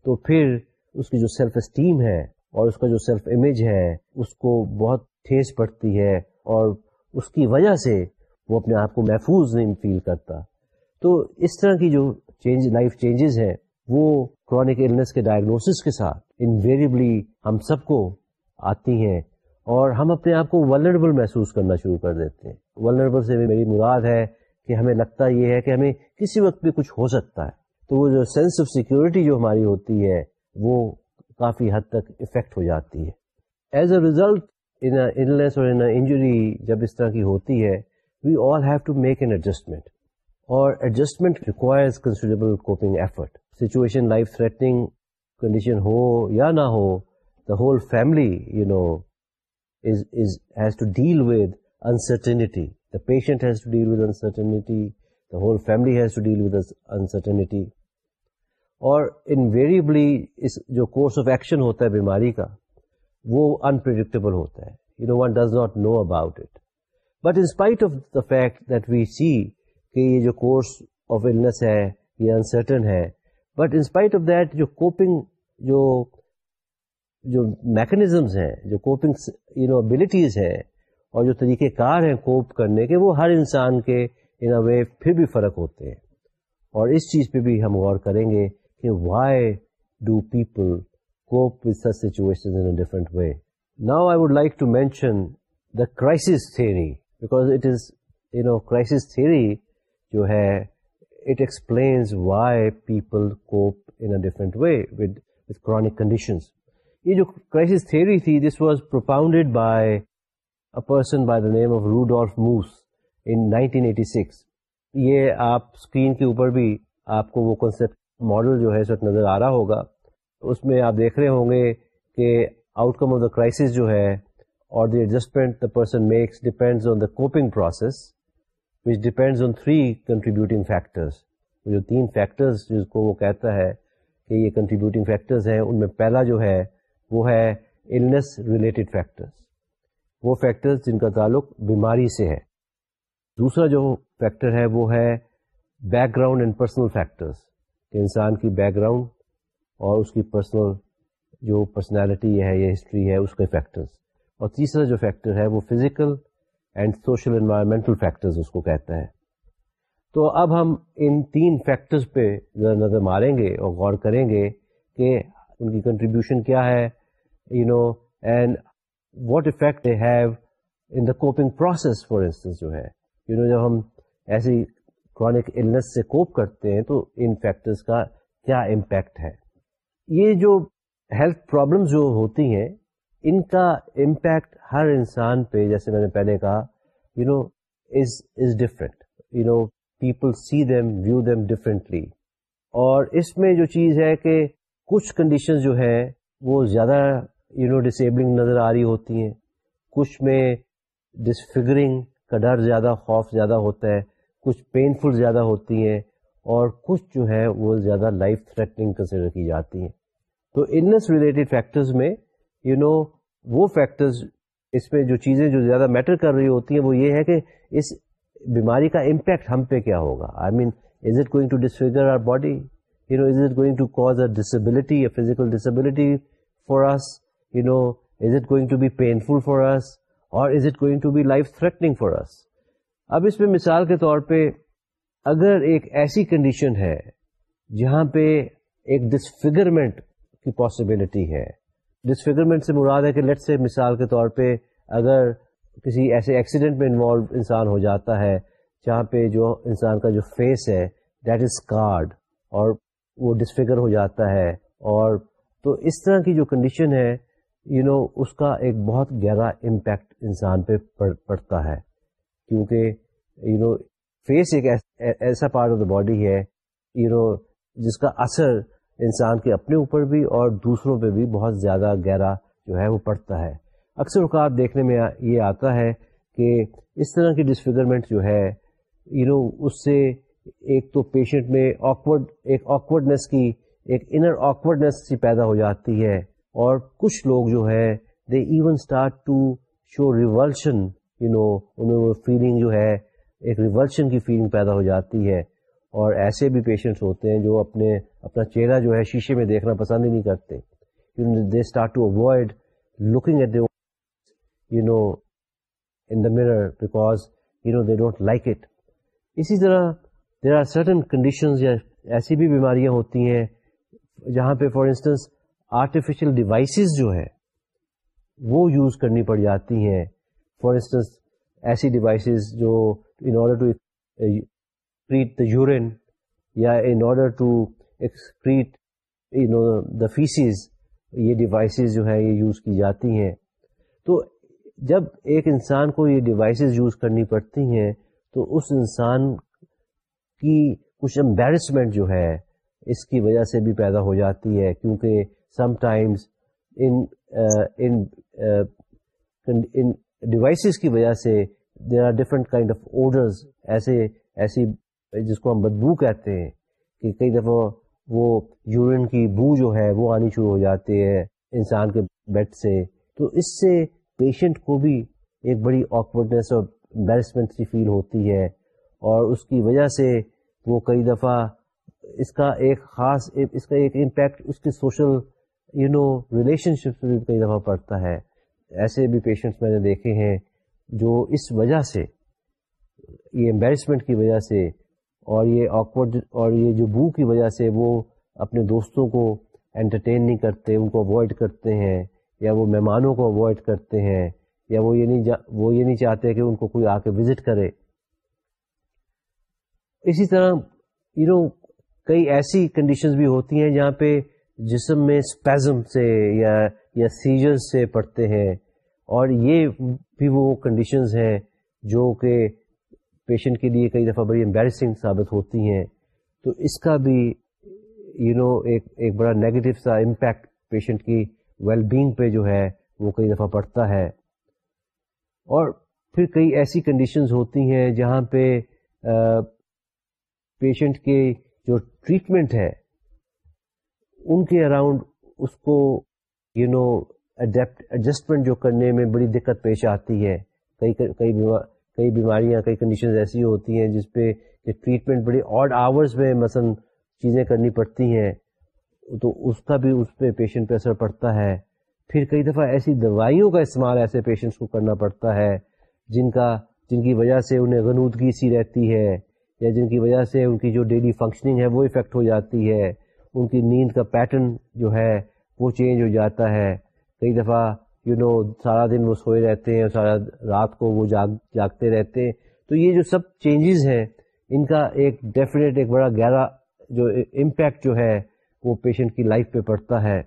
تو پھر اس کی جو سیلف اسٹیم ہے اور اس کا جو سیلف امیج ہے، اس کو بہت ٹھیس پڑتی ہے اور اس کی وجہ سے وہ اپنے آپ کو محفوظ نہیں فیل کرتا۔ تو اس طرح کی جو چینج لائف چینجز ہیں، وہ کرونک النس کے ڈائگنوسس کے ساتھ انویریبلی ہم سب کو آتی ہیں اور ہم اپنے آپ کو ولنربل محسوس کرنا شروع کر دیتے ہیں۔ ولنربل سے میری مراد ہے کہ ہمیں لگتا یہ ہے کہ ہمیں کسی وقت بھی کچھ ہو سکتا ہے۔ تو وہ جو سینس آف سیکورٹی جو ہماری ہوتی ہے، وہ کافی حد تک افیکٹ ہو جاتی ہے۔ ایز اے ریزلٹ انلنس اور انجری جب اس طرح کی ہوتی ہے we all have to make an adjustment اور adjustment requires considerable coping effort situation life threatening condition ہو یا نہ ہو the whole family you know is has to deal with uncertainty the patient has to deal with uncertainty the whole family has to deal with uncertainty اور invariably اس جو course of action ہوتا ہے بیماری کا وہ انپریڈکٹیبل ہوتا ہے you know one does not know about it but in spite of the fact that we see کہ یہ جو کورس آف النس ہے یہ انسرٹن ہے but in spite of that جو کوپنگ جو جو میکنیزمس ہیں، جو کوپنگ یو نو ابلیٹیز ہیں، اور جو طریقہ کار ہیں کوپ کرنے کے، وہ ہر انسان کے ان اے وے پھر بھی فرق ہوتے ہیں۔ اور اس چیز پہ بھی ہم غور کریں گے کہ why do people cope with such situation in different way now I would like to mention the crisis theory because it is you know crisis theory جو ہے it explains why people cope in different way with with chronic conditions یہ جو crisis theory تھی this was propounded by a person by the name of Rudolf Moos in 1986 یہ آپ screen کے اوپر بھی آپ کو وہ کنسپٹ ماڈل جو ہے اس نظر آ رہا ہوگا. اس میں آپ دیکھ رہے ہوں گے کہ outcome of the crisis جو ہے اور the adjustment the person makes depends on the coping process which depends on three contributing factors جو تین فیکٹرز جس کو وہ کہتا ہے کہ یہ کنٹریبیوٹنگ فیکٹرز ہیں، ان میں پہلا جو ہے، وہ ہے النس ریلیٹڈ فیکٹرس وہ فیکٹرز جن کا تعلق بیماری سے ہے۔ دوسرا جو فیکٹر ہے، وہ ہے background and personal factors کہ انسان کی بیک گراؤنڈ اور اس کی پرسنل جو پرسنالٹی ہے یا ہسٹری ہے، اس کے فیکٹرس اور تیسرا جو فیکٹر ہے، وہ physical and social environmental factors اس کو کہتا ہے تو اب ہم ان تین فیکٹرز پہ نظر ماریں گے اور غور کریں گے کہ ان کی کنٹریبیوشن کیا ہے you know and what effect they have in the coping process for instance جو ہے۔ یو نو جب ہم ایسی کرونک النس سے کوپ کرتے ہیں تو ان فیکٹرز کا کیا امپیکٹ ہے۔ یہ جو ہیلتھ پرابلمس جو ہوتی ہیں ان کا امپیکٹ ہر انسان پہ، جیسے میں نے پہلے کہا you know is is different you know people see them view them differently اور اس میں جو چیز ہے کہ کچھ کنڈیشن جو ہے وہ زیادہ یو نو ڈسیبلنگ نظر آ رہی ہوتی ہیں. کچھ میں ڈسفگرنگ کا ڈر زیادہ، خوف زیادہ ہوتا ہے. کچھ پینفل زیادہ ہوتی ہیں. اور کچھ جو ہے وہ زیادہ لائف تھریٹنگ کنسیڈر کی جاتی ہیں. تو انس ریلیٹڈ فیکٹرز میں یو نو وہ فیکٹرز اس میں جو چیزیں جو زیادہ میٹر کر رہی ہوتی ہیں وہ یہ ہے کہ اس بیماری کا امپیکٹ ہم پہ کیا ہوگا؟ I mean is it going to disfigure our body you know is it going to cause a disability a physical disability for us you know is it going to be painful for us or is it going to be life threatening for us اب اس میں مثال کے طور پہ اگر ایک ایسی کنڈیشن ہے جہاں پہ ایک ڈسفگرمنٹ کی پاسبلٹی ہے ڈسفیگرمنٹ سے مراد ہے کہ لیٹ سے مثال کے طور پہ اگر کسی ایسے ایکسیڈنٹ میں انوالو انسان ہو جاتا ہے جہاں پہ جو انسان کا جو فیس ہے دیٹ از کارڈ اور وہ ڈسفیگر ہو جاتا ہے اور تو اس طرح کی جو کنڈیشن ہے یو you نو know, اس کا ایک بہت گہرا امپیکٹ انسان پہ پڑتا ہے کیونکہ یو نو فیس ایک ایسا پارٹ آف دا باڈی ہے یو نو جس کا اثر انسان کے اپنے اوپر بھی اور دوسروں پہ بھی بہت زیادہ گہرا جو ہے وہ پڑتا ہے۔ اکثر اوقات دیکھنے میں یہ آتا ہے کہ اس طرح کی ڈسفیگرمنٹ جو ہے یو نو اس سے ایک تو پیشنٹ میں آکورڈ ایک آکورڈنیس کی، ایک انر آکورڈنیس سی پیدا ہو جاتی ہے۔ اور کچھ لوگ جو ہے they even start to show revulsion you know انہیں وہ فیلنگ جو ہے، ایک ریولشن کی فیلنگ پیدا ہو جاتی ہے۔ اور ایسے بھی پیشنٹس ہوتے ہیں جو اپنے اپنا چہرہ جو ہے شیشے میں دیکھنا پسند ہی نہیں کرتے۔ They start to avoid looking at you know in the mirror because you know they don't like it اسی طرح دیر آر سرٹن کنڈیشنز یا ایسی بھی بیماریاں ہوتی ہیں جہاں پہ فار انسٹنس آرٹیفیشل ڈیوائسیز جو ہے وہ یوز کرنی پڑ جاتی ہیں۔ فار انسٹنس ایسی ڈیوائسیز جو in order to the urine یا in order to excrete you know the faeces یہ ڈیوائسیز جو ہے یہ یوز کی جاتی ہیں۔ تو جب ایک انسان کو یہ ڈیوائسیز یوز کرنی پڑتی ہیں، تو اس انسان کی کچھ امبیرسمنٹ جو ہے، اس کی وجہ سے بھی پیدا ہو جاتی ہے۔ کیونکہ سم ٹائمز ان ڈیوائسیز کی وجہ سے there are different kind of odours ایسے، ایسی جس کو ہم بدبو کہتے ہیں، کہ کئی دفعہ وہ یورین کی بو جو ہے، وہ آنی شروع ہو جاتی ہے انسان کے بیڈ سے۔ تو اس سے پیشنٹ کو بھی ایک بڑی آکورڈنیس اور امبیرسمنٹ سی فیل ہوتی ہے۔ اور اس کی وجہ سے وہ کئی دفعہ اس کا ایک خاص، اس کا ایک امپیکٹ اس کے social you know relationship بھی کئی دفعہ پڑتا ہے۔ ایسے بھی پیشنٹس میں نے دیکھے ہیں جو اس وجہ سے، یہ امبیرسمنٹ کی وجہ سے اور یہ آکورڈ اور یہ جو بو کی وجہ سے وہ اپنے دوستوں کو انٹرٹین نہیں کرتے، ان کو اوائڈ کرتے ہیں، یا وہ مہمانوں کو اوائڈ کرتے ہیں، یا وہ یہ نہیں وہ یہ نہیں چاہتے کہ ان کو کوئی آ کے وزٹ کرے۔ اسی طرح یو نو کئی ایسی کنڈیشنز بھی ہوتی ہیں جہاں پہ جسم میں اسپیزم سے یا یا سیجر سے پڑتے ہیں۔ اور یہ بھی وہ کنڈیشنز ہیں جو کہ پیشنٹ کے لیے کئی دفعہ بڑی امبیرسنگ ثابت ہوتی ہیں۔ تو اس کا بھی یو you نو know, ایک ایک بڑا نیگیٹو سا امپیکٹ پیشنٹ کی ویل بینگ پہ جو ہے وہ کئی دفعہ پڑتا ہے۔ اور پھر کئی ایسی کنڈیشنز ہوتی ہیں جہاں پہ پیشنٹ کے جو ٹریٹمنٹ ہے ان کے اراؤنڈ اس کو یو نو ایڈجسٹمنٹ جو کرنے میں بڑی دقت پیش آتی ہے۔ کئی کئی کئی بیماریاں، کئی کنڈیشنز ایسی ہوتی ہیں جس پہ ٹریٹمنٹ بڑی آڈ آورس میں مثلا چیزیں کرنی پڑتی ہیں، تو اس کا بھی اس پہ پیشنٹ پہ اثر پڑتا ہے۔ پھر کئی دفعہ ایسی دوائیوں کا استعمال ایسے پیشنٹس کو کرنا پڑتا ہے، جن کا، جن کی وجہ سے انہیں غنودگی سی رہتی ہے یا جن کی وجہ سے ان کی جو ڈیلی فنکشننگ ہے وہ افیکٹ ہو جاتی ہے۔ ان کی نیند کا پیٹرن جو ہے وہ چینج ہو جاتا ہے۔ کئی دفعہ یو نو سارا دن وہ سوئے رہتے ہیں سارا رات کو وہ جاگ، جاگتے رہتے ہیں۔ تو یہ جو سب چینجز ہیں، ان کا ایک ڈیفینیٹ ایک بڑا گہرا جو امپیکٹ جو ہے، وہ پیشنٹ کی لائف پہ پڑتا ہے۔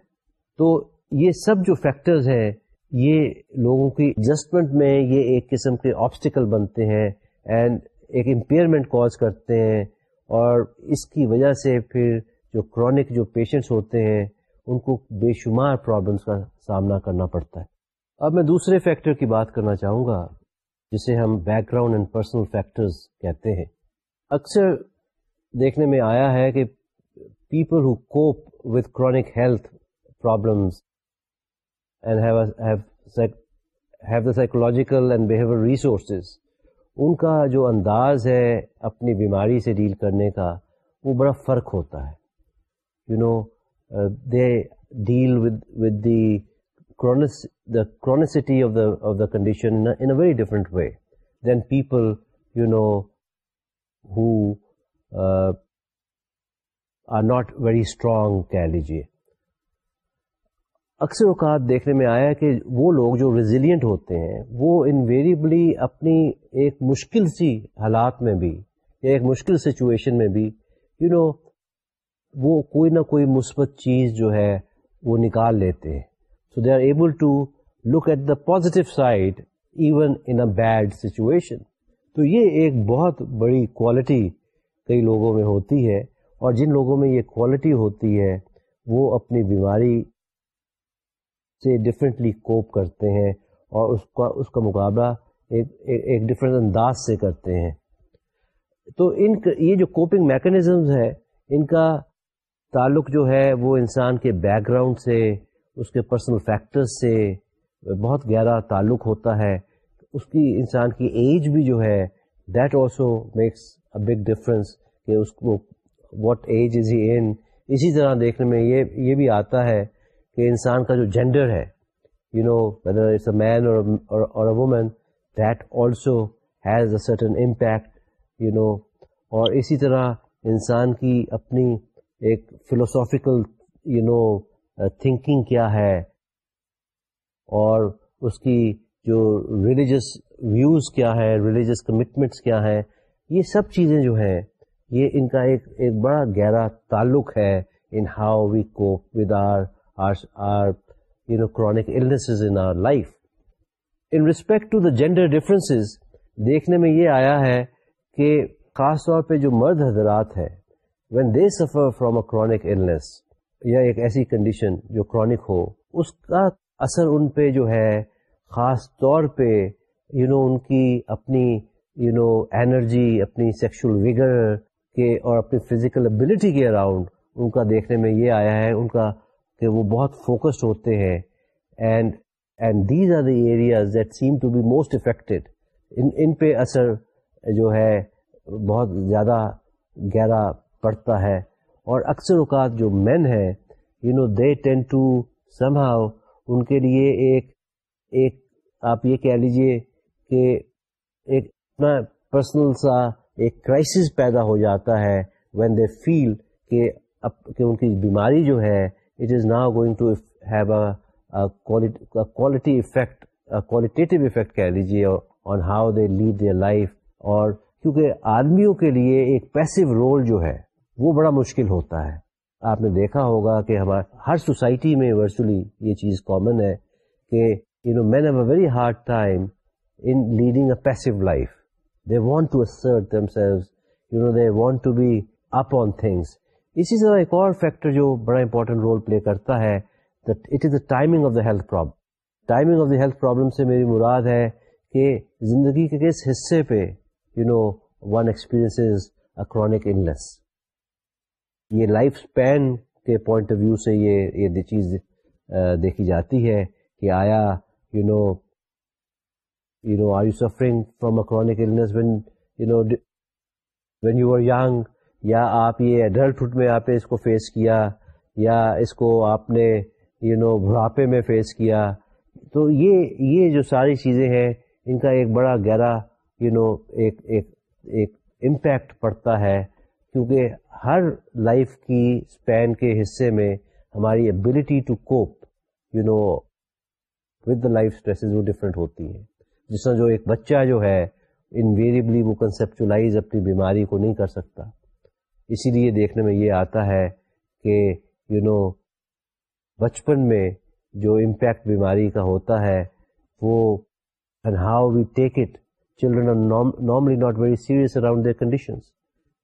تو یہ سب جو فیکٹرز ہیں، یہ لوگوں کی ایڈجسٹمنٹ میں یہ ایک قسم کے آبسٹیکل بنتے ہیں اینڈ ایک امپیئرمنٹ کاز کرتے ہیں۔ اور اس کی وجہ سے پھر جو کرونک جو پیشنٹس ہوتے ہیں ان کو بے شمار پرابلمس کا سامنا کرنا پڑتا ہے۔ اب میں دوسرے فیکٹر کی بات کرنا چاہوں گا، جسے ہم background and personal factors کہتے ہیں۔ اکثر دیکھنے میں آیا ہے کہ people who cope with chronic health problems the psychological and behaviour resources ان کا جو انداز ہے اپنی بیماری سے ڈیل کرنے کا، وہ بڑا فرق ہوتا ہے۔ You know they deal with the the chronicity of the of the condition in a very different way than people you know who are not very strong کہہ لیجیے اکثر اوقات دیکھنے میں آیا کہ وہ لوگ جو ریزیلینٹ ہوتے ہیں وہ انویریبلی اپنی ایک مشکل سی حالات میں بھی یا ایک مشکل سچویشن میں بھی یو you نو know, وہ کوئی نہ کوئی مثبت چیز جو ہے وہ نکال لیتے ہیں۔ So they are able to look at the positive side even in a bad situation تو یہ ایک بہت بڑی کوالٹی کئی لوگوں میں ہوتی ہے اور جن لوگوں میں یہ کوالٹی ہوتی ہے وہ اپنی بیماری سے ڈفرینٹلی کوپ کرتے ہیں اور اس کا اس کا مقابلہ ایک ایک ڈفرینٹ انداز سے کرتے ہیں۔ تو ان یہ جو کوپنگ میکانزمز ہے ان کا تعلق جو ہے وہ انسان کے بیک گراؤنڈ سے، اس کے پرسنل فیکٹرز سے بہت گہرا تعلق ہوتا ہے۔ اس کی انسان کی ایج بھی جو ہے that also makes a big difference کہ اس کو واٹ ایج از ہی ان اسی طرح دیکھنے میں یہ یہ بھی آتا ہے کہ انسان کا جو جینڈر ہے you know whether it's a man or a woman that also has a certain impact you know اور اسی طرح انسان کی اپنی ایک فلوسافیکل یو نو تھنکنگ کیا ہے اور اس کی جو ریلیجس ویوز کیا ہے ریلیجس کمٹمنٹس کیا ہے یہ سب چیزیں جو ہیں یہ ان کا ایک ایک بڑا گہرا تعلق ہے in how we cope with our chronic illnesses in our life. In respect to the gender differences, دیکھنے میں یہ آیا ہے کہ خاص طور پہ جو مرد حضرات ہیں when they suffer from a chronic illness یا ایک ایسی کنڈیشن جو کرونک ہو اس کا اثر ان پہ جو ہے خاص طور پہ یو you نو know, ان کی اپنی یو نو انرجی اپنی سیکشل ویگر کے اور اپنی فزیکل ابلٹی کے اراؤنڈ ان کا دیکھنے میں یہ آیا ہے ان کا کہ وہ بہت فوکسڈ ہوتے ہیں۔ And and these are the areas that seem to be most affected ان پہ اثر جو ہے بہت زیادہ گہرا پڑتا ہے۔ اور اکثر اوقات جو مین ہے you know they tend to some how کے لیے ایک ایک آپ یہ کہہ لیجیے کہ ایک اپنا پرسنل سا ایک کرائسس پیدا ہو جاتا ہے وین دے فیل کہ کہ ان کی بیماری جو ہے it is now going to have a quality effect qualitative effect کہہ لیجیے on how they lead their life اور کیونکہ آدمیوں کے لیے ایک پیسو رول جو ہے۔ وہ بڑا مشکل ہوتا ہے۔ آپ نے دیکھا ہوگا کہ ہمارا ہر سوسائٹی میں ورچولی یہ چیز کامن ہے کہ you know men have a very hard time in leading a passive life they want to assert them you know they want to be up on things اسی طرح ایک اور فیکٹر جو بڑا امپورٹنٹ رول پلے کرتا ہے it is the timing of the health problem timing of the health problem سے میری مراد ہے کہ زندگی کے کس حصے پہ you know one experience a chronic unless یہ لائف اسپین کے پوائنٹ آف ویو سے یہ یہ چیز دیکھی جاتی ہے کہ آیا you know you know are you suffering from a chronic when you know when you are young یا آپ یہ ایڈلٹہڈ میں آپ نے اس کو فیس کیا؟ یا اس کو آپ نے یو نو بڑھاپے میں فیس کیا؟ تو یہ یہ جو ساری چیزیں ہیں، ان کا ایک بڑا گہرا یو نو ایک ایک ایک امپیکٹ پڑتا ہے۔ کیونکہ ہر لائف کی اسپین کے حصے میں ہماری ability to cope you know with the life stresses وہ ڈفرینٹ ہوتی ہیں۔ جس طرح جو ایک بچہ جو ہے انویریبلی وہ کنسپچلائز اپنی بیماری کو نہیں کر سکتا۔ اسی لیے دیکھنے میں یہ آتا ہے کہ یو نو بچپن میں جو امپیکٹ بیماری کا ہوتا ہے، وہ and how we take it children are normally not very serious around their conditions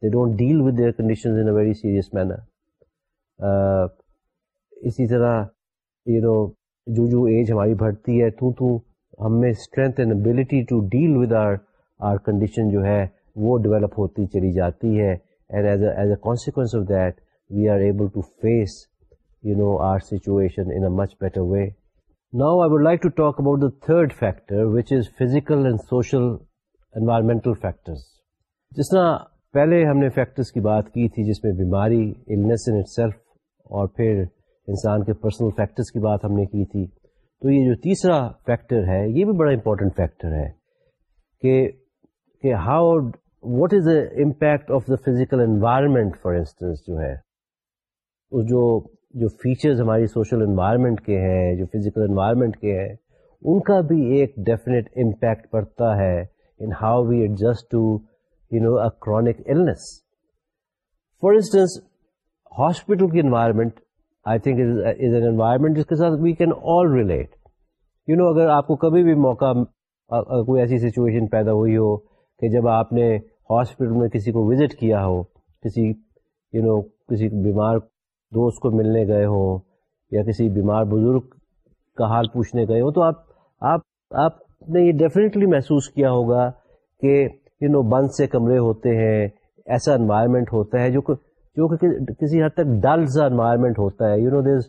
they don't deal with their conditions in a very serious manner. Uh, اسی طرح یو نو جو جو ایج ہماری بڑھتی ہے تو تو ہم میں strength and ability to deal with our our condition جو ہے وہ ڈیولپ ہوتی چلی جاتی ہے. And as as a consequence of that we are able to face you know our situation in a much better way now I would like to talk about the third factor which is physical and social environmental factors جس طرح پہلے ہم نے factors کی بات کی تھی جس میں بیماری النس ان سیلف اور پھر انسان کے پرسنل فیکٹرز کی بات ہم نے کی تھی۔ تو یہ جو تیسرا فیکٹر ہے، یہ بھی بڑا امپورٹنٹ فیکٹر ہے کہ کہ how what is the impact of the physical environment for instance جو ہے۔ اس جو جو فیچرز ہماری سوشل انوائرمنٹ کے ہیں، جو فزیکل انوائرمنٹ کے ہیں، ان کا بھی ایک ڈیفینیٹ امپیکٹ پڑتا ہے in how we adjust to you know a chronic illness for instance hospital کی environment I think is an environment جس کے ساتھ we can all relate you know اگر آپ کو کبھی بھی موقع کوئی ایسی سچویشن پیدا ہوئی ہو کہ جب آپ نے ہاسپٹل میں کسی کو وزٹ کیا ہو کسی یو نو کسی بیمار دوست کو ملنے گئے ہوں یا کسی بیمار بزرگ کا حال پوچھنے گئے ہوں تو آپ آپ آپ نے یہ ڈیفینیٹلی محسوس کیا ہوگا کہ یو نو بند سے کمرے ہوتے ہیں، ایسا انوائرمنٹ ہوتا ہے جو جو کہ کسی حد تک ڈل سا انوائرمنٹ ہوتا ہے۔ You know this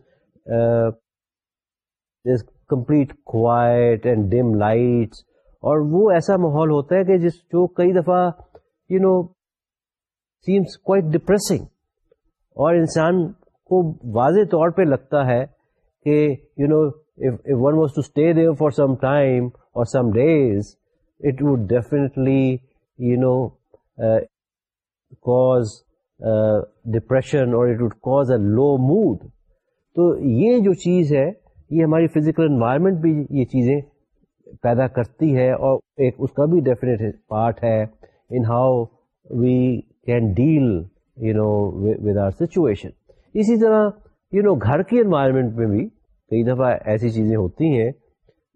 this complete quite and dim lights اور وہ ایسا ماحول ہوتا ہے کہ جس جو کئی دفعہ you know seems quite depressing اور انسان کو واضح طور پہ لگتا ہے کہ you know one was to stay there for some time اور some days it would definitely you know cause depression اور it would cause a low mood تو یہ جو چیز ہے، یہ ہماری فزیکل انوائرمنٹ بھی یہ چیزیں پیدا کرتی ہے اور ایک اس کا بھی ڈیفینیٹ پارٹ ہے in how we can deal you know with our situation اسی طرح یو نو گھر کی انوائرمنٹ میں بھی کئی دفعہ ایسی چیزیں ہوتی ہیں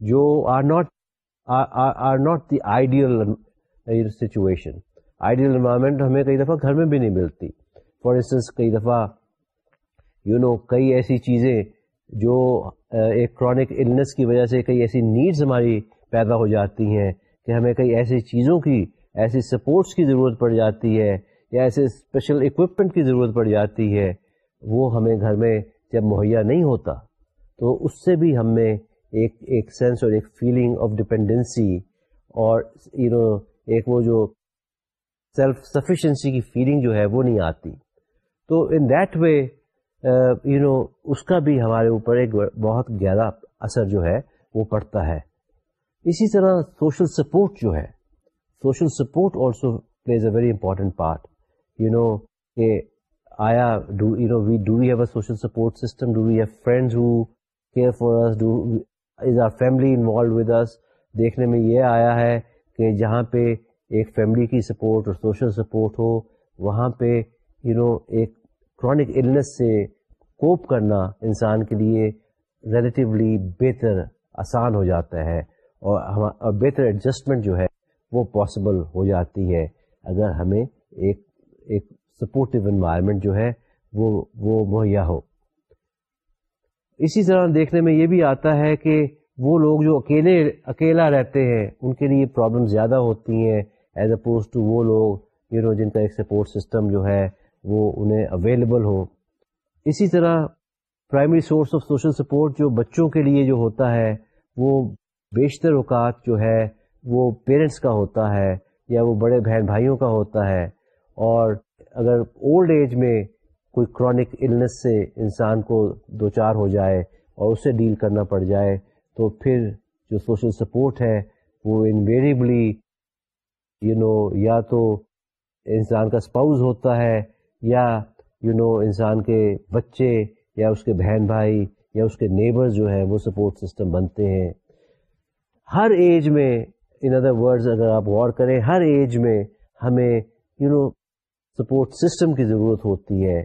جو are not are not the ideal situation ideal environment ہمیں کئی دفعہ گھر میں بھی نہیں ملتی. فار انسٹنس کئی دفعہ یو نو کئی ایسی چیزیں جو ایک کرونک النس کی وجہ سے کئی ایسی نیڈز ہماری پیدا ہو جاتی ہیں کہ ہمیں کئی ایسی چیزوں کی، ایسی سپورٹس کی ضرورت پڑ جاتی ہے یا ایسے اسپیشل اکوپمنٹ کی ضرورت پڑ جاتی ہے، وہ ہمیں گھر میں جب مہیا نہیں ہوتا، تو اس سے بھی ہم میں ایک ایک سینس اور ایک فیلنگ آف ڈپینڈنسی اور یو نو ایک وہ جو سیلف سفیشنسی کی فیلنگ جو ہے وہ نہیں آتی۔ تو ان دیٹ وے یو نو اس کا بھی ہمارے اوپر ایک بہت گہرا اثر جو ہے وہ پڑتا ہے۔ اسی طرح سوشل سپورٹ جو ہے social support also plays a very important part you know کہ آیا do you know we do we have a social support system do we have friends who care for us do is our family involve with us دیکھنے میں یہ آیا ہے کہ جہاں پہ ایک فیملی کی سپورٹ اور سوشل سپورٹ ہو، وہاں پہ یو نو ایک کرونک النس سے کوپ کرنا انسان کے لیے ریلیٹیولی بہتر، آسان ہو جاتا ہے اور بہتر ایڈجسٹمنٹ جو ہے وہ پاسبل ہو جاتی ہے۔ اگر ہمیں ایک ایک سپورٹو انوائرمنٹ جو ہے وہ وہ مہیا ہو۔ اسی طرح دیکھنے میں یہ بھی آتا ہے کہ وہ لوگ جو اکیلے اکیلا رہتے ہیں، ان کے لیے پرابلم زیادہ ہوتی ہیں ایز اپوز ٹو وہ لوگ یو نو جن کا ایک سپورٹ سسٹم جو ہے، وہ انہیں اویلیبل ہو۔ اسی طرح primary source of social support جو بچوں کے لیے جو ہوتا ہے، وہ بیشتر اوقات جو ہے، وہ پیرنٹس کا ہوتا ہے، یا وہ بڑے بہن بھائیوں کا ہوتا ہے۔ اور اگر اولڈ ایج میں کوئی کرونک النس سے انسان کو دو چار ہو جائے اور اسے ڈیل کرنا پڑ جائے تو پھر جو سوشل سپورٹ ہے وہ انویریبلی یو نو یا تو انسان کا اسپاؤز ہوتا ہے یا یو you نو know, انسان کے بچے یا اس کے بہن بھائی یا اس کے نیبرز جو ہیں وہ سپورٹ سسٹم بنتے ہیں۔ ہر ایج میں ان ادر ورڈز اگر آپ غور کریں ہر ایج میں ہمیں یو نو سپورٹ سسٹم کی ضرورت ہوتی ہے۔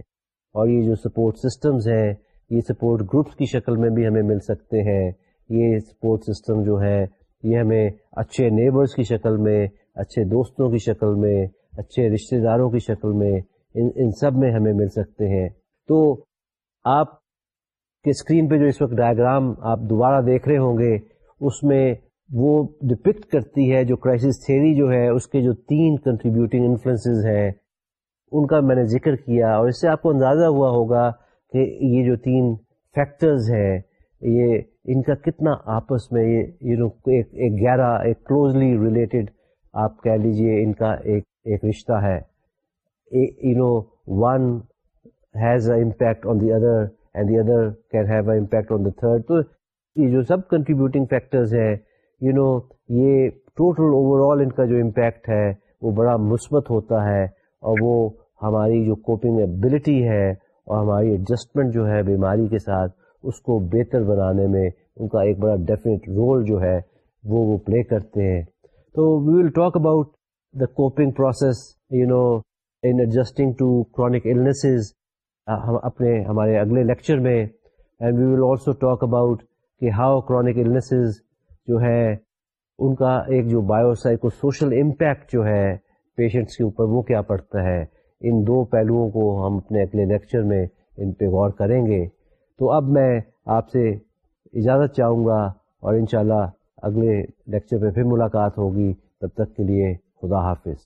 اور یہ جو سپورٹ سسٹمز ہیں یہ سپورٹ گروپس کی شکل میں بھی ہمیں مل سکتے ہیں۔ یہ سپورٹ سسٹم جو ہے، یہ ہمیں اچھے نیبرز کی شکل میں، اچھے دوستوں کی شکل میں، اچھے رشتہ داروں کی شکل میں، ان ان سب میں ہمیں مل سکتے ہیں۔ تو آپ کے اسکرین پہ جو اس وقت ڈائگرام آپ دوبارہ دیکھ رہے ہوں گے، اس میں وہ ڈپکٹ کرتی ہے جو کرائسس تھیری جو ہے، اس کے جو تین کنٹریبیوٹنگ انفلوئنسز ہیں، ان کا میں نے ذکر کیا اور اس سے آپ کو اندازہ ہوا ہوگا کہ یہ جو تین فیکٹرز ہیں یہ ان کا کتنا آپس میں یہ ایک ایک گہرا ایک کلوزلی ریلیٹڈ آپ کہہ لیجیے ان کا ایک ایک رشتہ ہے۔ You know one has a impact on the other and the other can have a impact on the third تو یہ جو سب کنٹریبیوٹنگ فیکٹرز ہیں یو نو یہ ٹوٹل اوور آل ان کا جو امپیکٹ ہے، وہ بڑا مثبت ہوتا ہے اور وہ ہماری جو کوپنگ ایبلٹی ہے اور ہماری ایڈجسٹمنٹ جو ہے بیماری کے ساتھ اس کو بہتر بنانے میں ان کا ایک بڑا ڈیفینیٹ رول جو ہے وہ وہ پلے کرتے ہیں۔ تو we will talk about the coping process you know in adjusting to chronic illnesses ہم اپنے ہمارے اگلے لیکچر میں۔ And we will also talk about کہ ہاؤ کرونک النیسز جو ہے ان کا ایک جو بایو سائیکو سوشل امپیکٹ جو ہے پیشنٹس کے اوپر وہ کیا پڑتا ہے۔ ان دو پہلوؤں کو ہم اپنے اگلے لیکچر میں ان پہ غور کریں گے۔ تو اب میں آپ سے اجازت چاہوں گا اور انشاءاللہ اگلے لیکچر پہ پھر ملاقات ہوگی. تب تک کے لیے خدا حافظ.